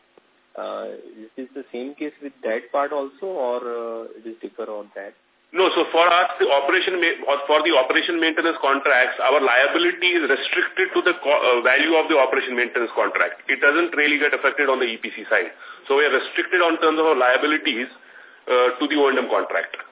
uh, is this the same case with that part also or uh, it is differ on that? No, so for us, the operation for the operation maintenance contracts, our liability is restricted to the uh, value of the operation maintenance contract. It doesn't really get affected on the EPC side. So we are restricted on terms of our liabilities uh, to the O&M contract.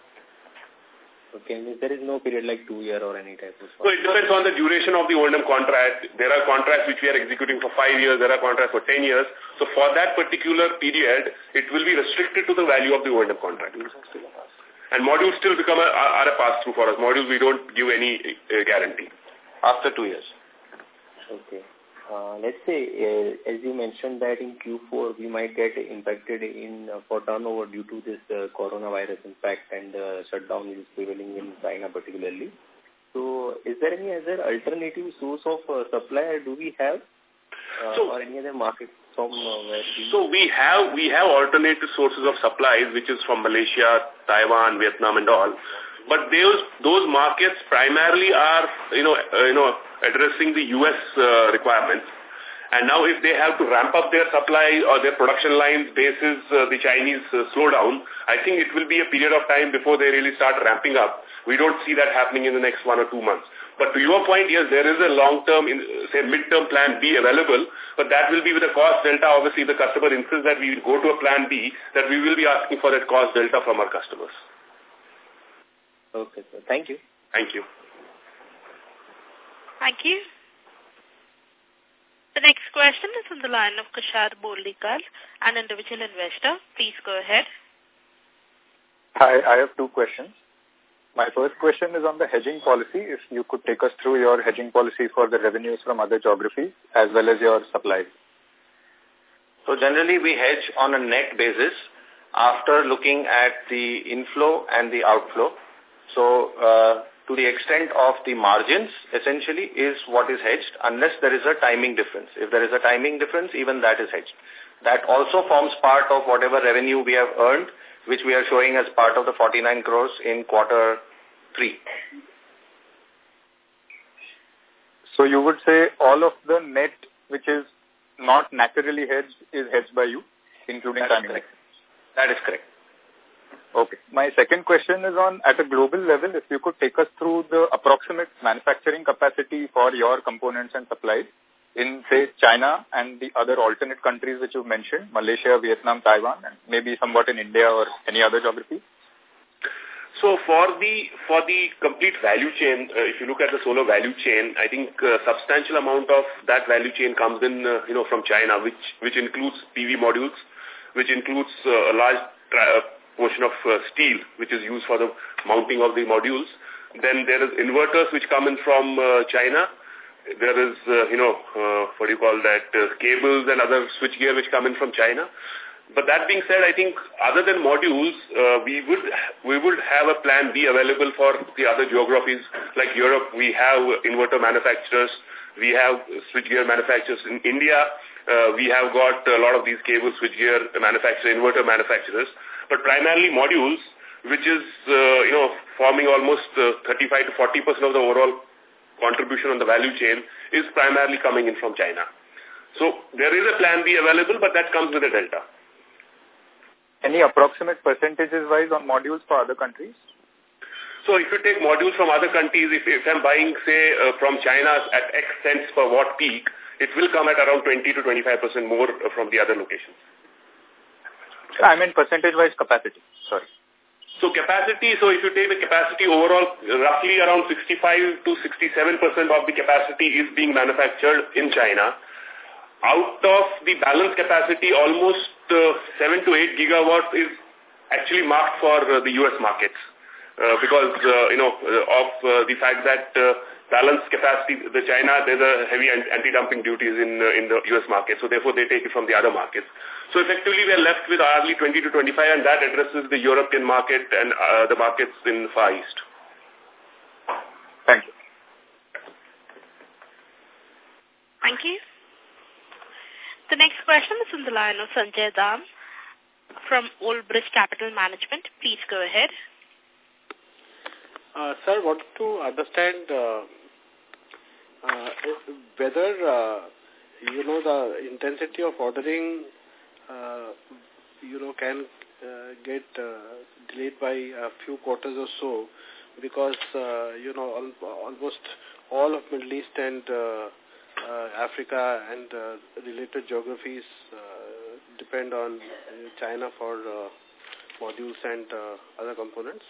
Okay, there is no period like two year or any type of... So it depends on the duration of the O&M contract. There are contracts which we are executing for five years, there are contracts for ten years. So for that particular period, it will be restricted to the value of the O&M contract. And modules still become a, are a pass-through for us. Modules, we don't give any uh, guarantee. After two years. Okay. Uh, let's say, uh, as you mentioned that in Q4 we might get impacted in uh, for turnover due to this uh, coronavirus impact and uh, shutdown is prevailing in China particularly. So, is there any other alternative source of uh, supply do we have uh, so, or any other market from uh, where. So we have we have alternative sources of supplies which is from Malaysia, Taiwan, Vietnam and all. But those those markets primarily are you know uh, you know addressing the U.S. Uh, requirements. And now if they have to ramp up their supply or their production lines basis uh, the Chinese uh, slowdown, I think it will be a period of time before they really start ramping up. We don't see that happening in the next one or two months. But to your point, yes, there is a long-term, say, mid-term plan B available, but that will be with a cost delta. Obviously, the customer insists that we go to a plan B, that we will be asking for that cost delta from our customers. Okay, sir. Thank you. Thank you. Thank you. The next question is on the line of Kashar Bolikar, an individual investor. Please go ahead. Hi, I have two questions. My first question is on the hedging policy. If you could take us through your hedging policy for the revenues from other geographies as well as your supplies. So generally we hedge on a net basis after looking at the inflow and the outflow. So uh, to the extent of the margins essentially is what is hedged unless there is a timing difference. If there is a timing difference, even that is hedged. That also forms part of whatever revenue we have earned which we are showing as part of the 49 crores in quarter three. So you would say all of the net which is not naturally hedged is hedged by you, including that timing? That is correct. Okay. My second question is on, at a global level, if you could take us through the approximate manufacturing capacity for your components and supplies in, say, China and the other alternate countries which you've mentioned, Malaysia, Vietnam, Taiwan, and maybe somewhat in India or any other geography? So for the for the complete value chain, uh, if you look at the solar value chain, I think uh, substantial amount of that value chain comes in, uh, you know, from China, which which includes PV modules, which includes uh, a large uh, portion of uh, steel, which is used for the mounting of the modules. Then there is inverters which come in from uh, China, there is, uh, you know, uh, what do you call that, uh, cables and other switchgear which come in from China. But that being said, I think other than modules, uh, we would we would have a plan B available for the other geographies like Europe. We have inverter manufacturers, we have switchgear manufacturers in India. Uh, we have got a lot of these cable switchgear manufacturers, inverter manufacturers, but primarily modules, which is uh, you know forming almost uh, 35 to 40 percent of the overall contribution on the value chain is primarily coming in from China. So there is a plan B available, but that comes with a delta. Any approximate percentages wise on modules for other countries? So if you take modules from other countries, if, if I'm buying, say, uh, from China at X cents per watt peak, it will come at around 20 to 25% more from the other locations. I mean percentage-wise capacity, sorry. So capacity, so if you take the capacity overall, roughly around 65 to 67% of the capacity is being manufactured in China. Out of the balance capacity, almost uh, 7 to 8 gigawatts is actually marked for uh, the U.S. markets. Uh, because, uh, you know, uh, of uh, the fact that balance capacity, the China, there's a heavy anti-dumping duties in in the U.S. market, so therefore they take it from the other markets. So effectively we are left with hardly 20 to 25 and that addresses the European market and uh, the markets in the Far East. Thank you. Thank you. The next question is from the line of Sanjay Dam from Old Bridge Capital Management. Please go ahead. Uh, sir, want to understand uh, uh, whether, uh, you know, the intensity of ordering, uh, you know, can uh, get uh, delayed by a few quarters or so because, uh, you know, al almost all of Middle East and uh, uh, Africa and uh, related geographies uh, depend on China for uh, modules and uh, other components?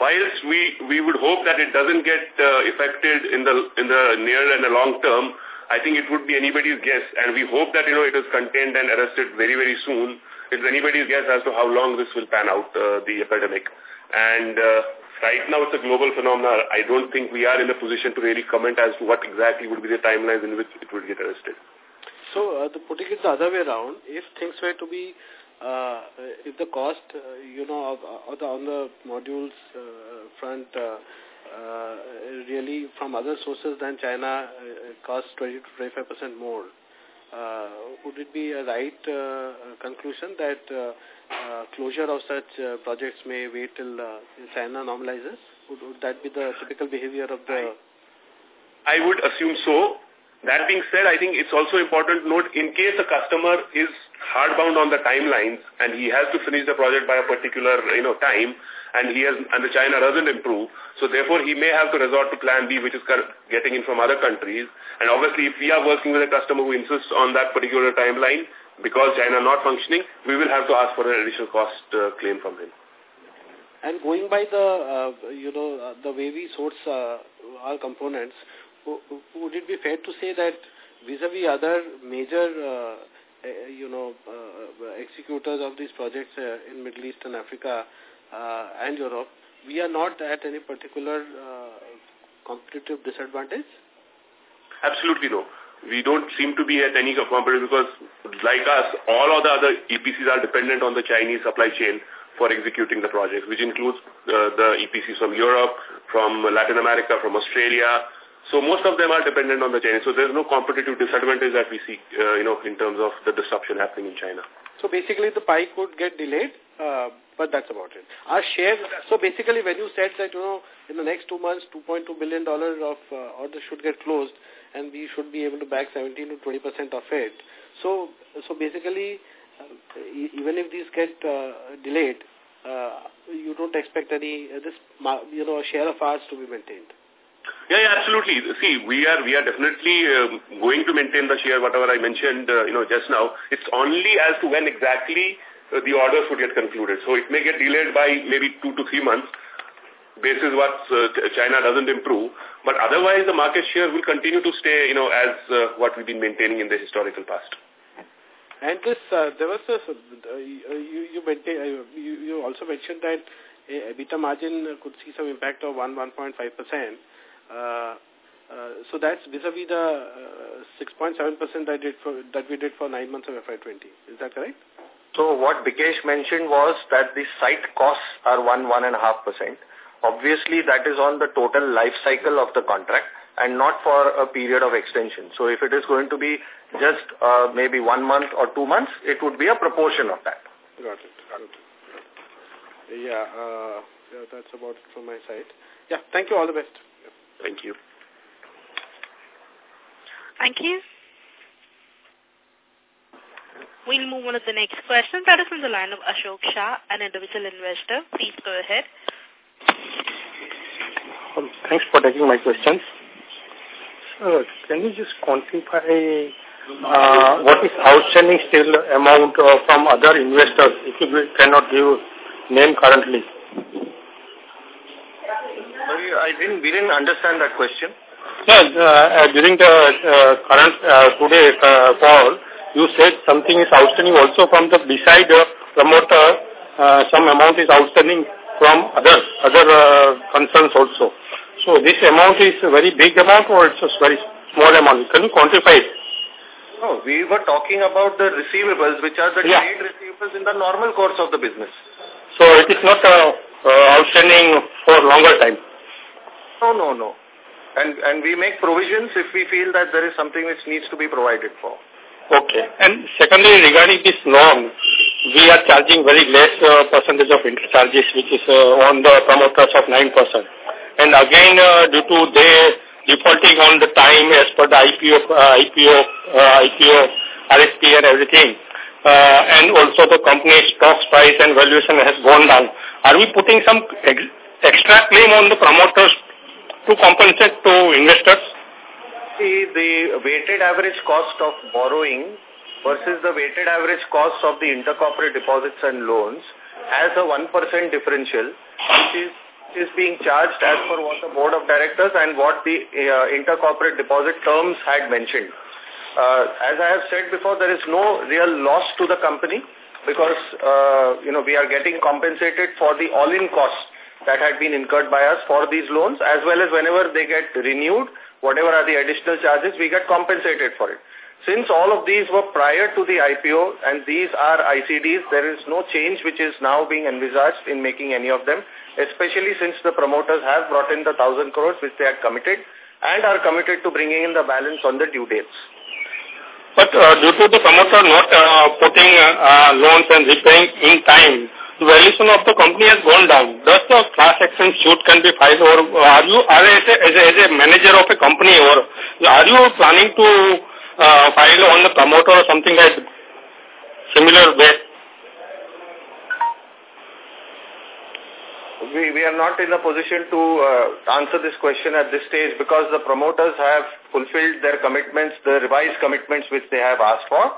whilst we we would hope that it doesn't get uh, affected in the in the near and the long term, I think it would be anybody's guess, and we hope that you know it is contained and arrested very very soon. It's anybody's guess as to how long this will pan out uh, the epidemic, and. Uh, right now it's a global phenomenon. I don't think we are in a position to really comment as to what exactly would be the timelines in which it would get arrested. So, uh, the, putting it the other way around, if things were to be uh, if the cost, uh, you know, of, of the, on the modules uh, front uh, uh, really from other sources than China uh, costs 20 to 25 percent more, uh, would it be a right uh, conclusion that uh, uh, closure of such uh, projects may wait till uh, China normalizes? Would, would that be the typical behavior of the... I would assume so. That being said, I think it's also important to note in case a customer is hardbound on the timelines and he has to finish the project by a particular you know time and he has and the China doesn't improve, so therefore he may have to resort to plan B which is getting in from other countries and obviously if we are working with a customer who insists on that particular timeline because China not functioning, we will have to ask for an additional cost uh, claim from him. And going by the, uh, you know, uh, the way we source uh, our components, would it be fair to say that vis-a-vis -vis other major, uh, uh, you know, uh, executors of these projects uh, in Middle East and Africa uh, and Europe, we are not at any particular uh, competitive disadvantage? Absolutely no. We don't seem to be at any competitive because like us, all of the other EPCs are dependent on the Chinese supply chain for executing the projects, which includes uh, the EPCs from Europe, from Latin America, from Australia. So most of them are dependent on the Chinese. So there's no competitive disadvantage that we see, uh, you know, in terms of the disruption happening in China. So basically the pie could get delayed, uh, but that's about it. Our share, so basically when you said that, you know, in the next two months, $2.2 billion of uh, orders should get closed and we should be able to back 17 to 20% of it. So, so basically, uh, even if these get uh, delayed, uh, you don't expect any, uh, this, you know, share of ours to be maintained. Yeah, yeah, absolutely. See, we are we are definitely um, going to maintain the share, whatever I mentioned, uh, you know, just now. It's only as to when exactly uh, the orders would get concluded. So it may get delayed by maybe two to three months, basis what uh, China doesn't improve. But otherwise, the market share will continue to stay, you know, as uh, what we've been maintaining in the historical past. And this, uh, there was a, uh, you, you, maintain, you, you also mentioned that EBITDA margin could see some impact of 1, 1.5%. Uh, uh, so that's vis-a-vis -vis the 6.7% uh, that, did for, that we did for nine months of FY20. Is that correct? So what Bikesh mentioned was that the site costs are 1, 1.5%. Obviously, that is on the total life cycle of the contract and not for a period of extension. So if it is going to be just uh, maybe one month or two months, it would be a proportion of that. Got it. Got it. Yeah, uh, yeah, that's about it from my side. Yeah, thank you. All the best. Thank you. Thank you. We'll move on to the next question. That is from the line of Ashok Shah, an individual investor. Please go ahead. Um, thanks for taking my questions. Uh, can you just quantify uh, what is outstanding still amount uh, from other investors if you cannot give name currently? I didn't, we didn't understand that question. Yeah, uh, during the uh, current uh, today uh, call, you said something is outstanding also from the beside uh, promoter, uh, some amount is outstanding from other other uh, concerns also. So this amount is a very big amount or it's a very small amount? Can you quantify it? No, we were talking about the receivables, which are the yeah. trade receivables in the normal course of the business. So it is not uh, uh, outstanding for longer time? No, no, no. And, and we make provisions if we feel that there is something which needs to be provided for. Okay. And secondly, regarding this loan, we are charging very less uh, percentage of interest charges, which is uh, on the promoters of 9%. And again, uh, due to they defaulting on the time as per the IPO, uh, IPO, uh, IPO, RSP and everything, uh, and also the company's stock price and valuation has gone down. Are we putting some ex extra claim on the promoters to compensate to investors? See, the weighted average cost of borrowing versus the weighted average cost of the intercorporate deposits and loans has a 1% differential, which is is being charged as per what the board of directors and what the uh, intercorporate deposit terms had mentioned. Uh, as I have said before, there is no real loss to the company because, uh, you know, we are getting compensated for the all-in cost that had been incurred by us for these loans as well as whenever they get renewed, whatever are the additional charges, we get compensated for it. Since all of these were prior to the IPO and these are ICDs, there is no change which is now being envisaged in making any of them, especially since the promoters have brought in the 1,000 crores which they had committed and are committed to bringing in the balance on the due dates. But uh, due to the promoter not uh, putting uh, loans and repaying in time, the valuation of the company has gone down. Does the class action suit can be filed or are you are as a, as a, as a manager of a company or are you planning to uh, file on the promoter or something like similar way? We, we are not in a position to uh, answer this question at this stage because the promoters have fulfilled their commitments, the revised commitments which they have asked for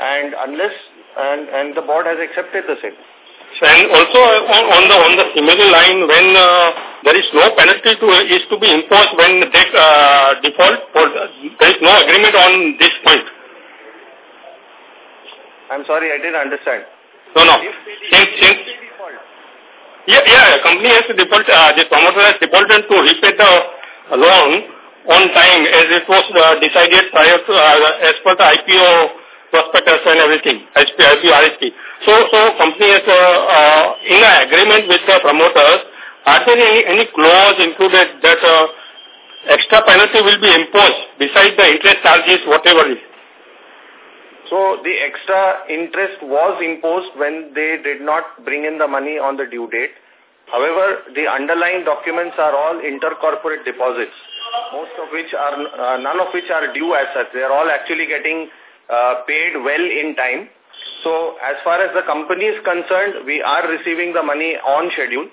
and unless and, and the board has accepted the same. And also on, on the on the similar line, when uh, there is no penalty to is to be imposed when they uh, default, or there is no agreement on this point. I'm sorry, I didn't understand. No, no. Since, since, yeah, yeah, company has to default, uh, the promoter has defaulted to repay the loan on time as it was uh, decided prior to, uh, as per the IPO prospectus and everything, IPO, RSP. So, so company uh, uh, in an agreement with the promoters, are there any, any clause included that uh, extra penalty will be imposed besides the interest charges, whatever is? So the extra interest was imposed when they did not bring in the money on the due date. However, the underlying documents are all intercorporate deposits, most of which are, uh, none of which are due as such. They are all actually getting uh, paid well in time. So as far as the company is concerned, we are receiving the money on schedule.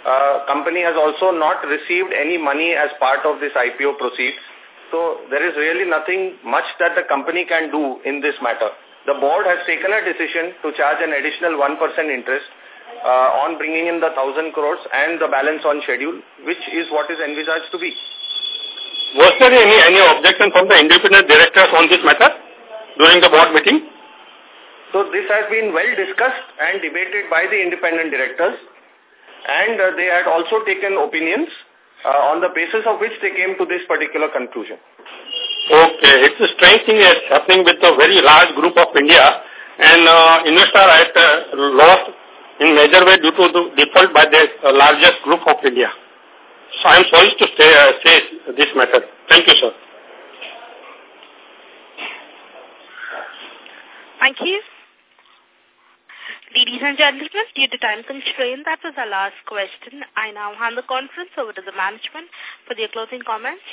Uh, company has also not received any money as part of this IPO proceeds. So there is really nothing much that the company can do in this matter. The board has taken a decision to charge an additional 1% interest uh, on bringing in the 1000 crores and the balance on schedule, which is what is envisaged to be. Was there any, any objection from the independent directors on this matter during the board meeting? So this has been well discussed and debated by the independent directors and uh, they had also taken opinions uh, on the basis of which they came to this particular conclusion. Okay, it's a strange thing that's happening with a very large group of India and uh, investor had uh, lost in major way due to the default by the uh, largest group of India. So I am sorry to say, uh, say this matter. Thank you, sir. Thank you. Ladies and gentlemen, due to time constraint, that was our last question. I now hand the conference over to the management for their closing comments.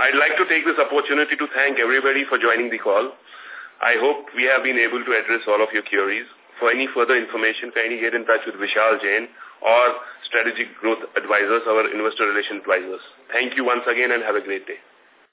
I'd like to take this opportunity to thank everybody for joining the call. I hope we have been able to address all of your queries. For any further information, kindly get in touch with Vishal Jain or Strategic Growth Advisors, our investor relation advisors. Thank you once again and have a great day.